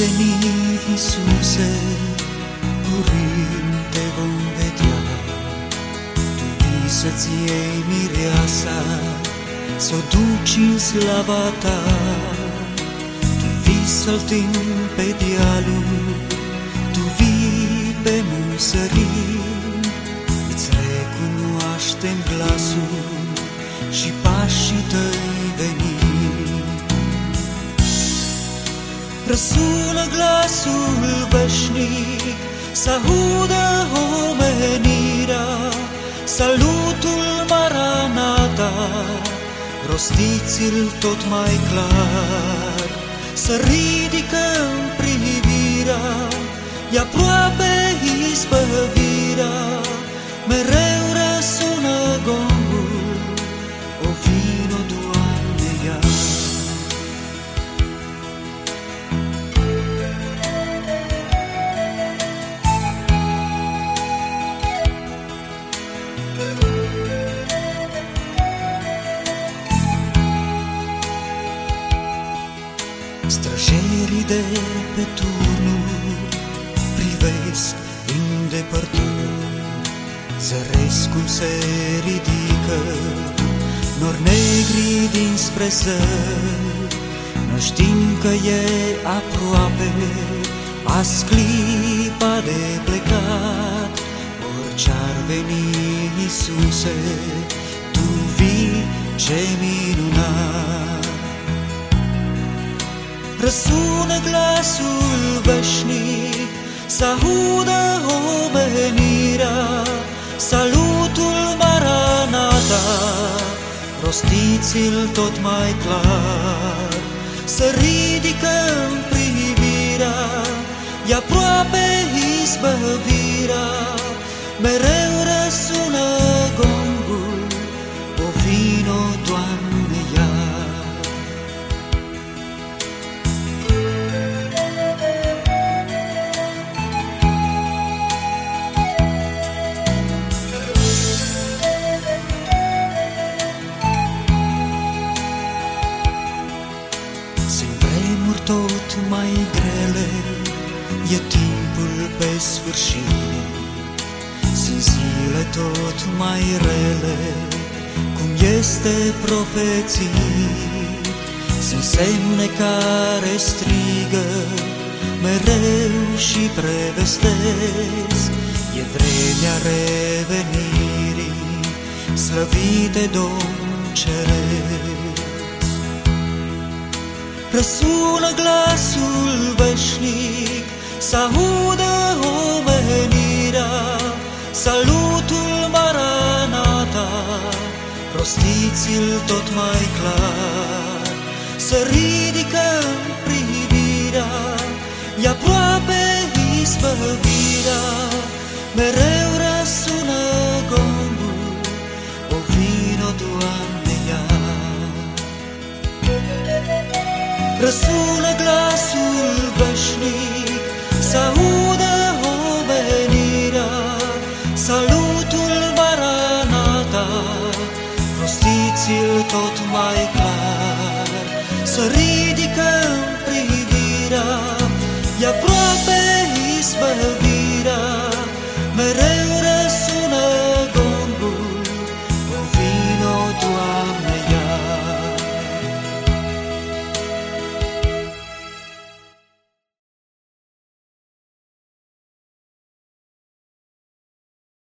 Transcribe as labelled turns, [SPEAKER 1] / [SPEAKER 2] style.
[SPEAKER 1] Iisuse, curând te vom vedea. Tu vii să-ți iei mireasa, să o duci în slava ta. Tu vii să-l pe dialul, tu vii pe musării, îți recunoaștem glasul și pașii tăi Răsună glasul veșnic, să audă omenirea, salutul Maranata, rostiți-l tot mai clar, să ridicăm privirea, e aproape izbăvirea, mereu Străjerii de pe turnuri privesc îndepărtări, Zăresc cum se ridică nori negri dinspre zări. Noi știm că e aproape, azi clipa de plecat, Orice-ar veni, Iisuse, Tu vii, ce minunat! Răsună glasul veșnic, să audă omenirea, salutul Maranata, rostiți-l tot mai clar, să ridicăm privirea, e aproape izbăvirea, mereu răsună mai grele, e timpul pe sfârșit. Sunt zile tot mai rele, cum este profețit. Sunt semne care strigă mereu și prevestesc. E vremea revenirii, slăvite Domn Răsună glasul veșnic, să audă omenirea, salutul Maranata, rostiți-l tot mai clar, să ridicăm privirea, e aproape izbăvirea, mereu Răsună glasul veșnic, să audă omenirea, salutul Maranata, rostiți-l tot mai clar, să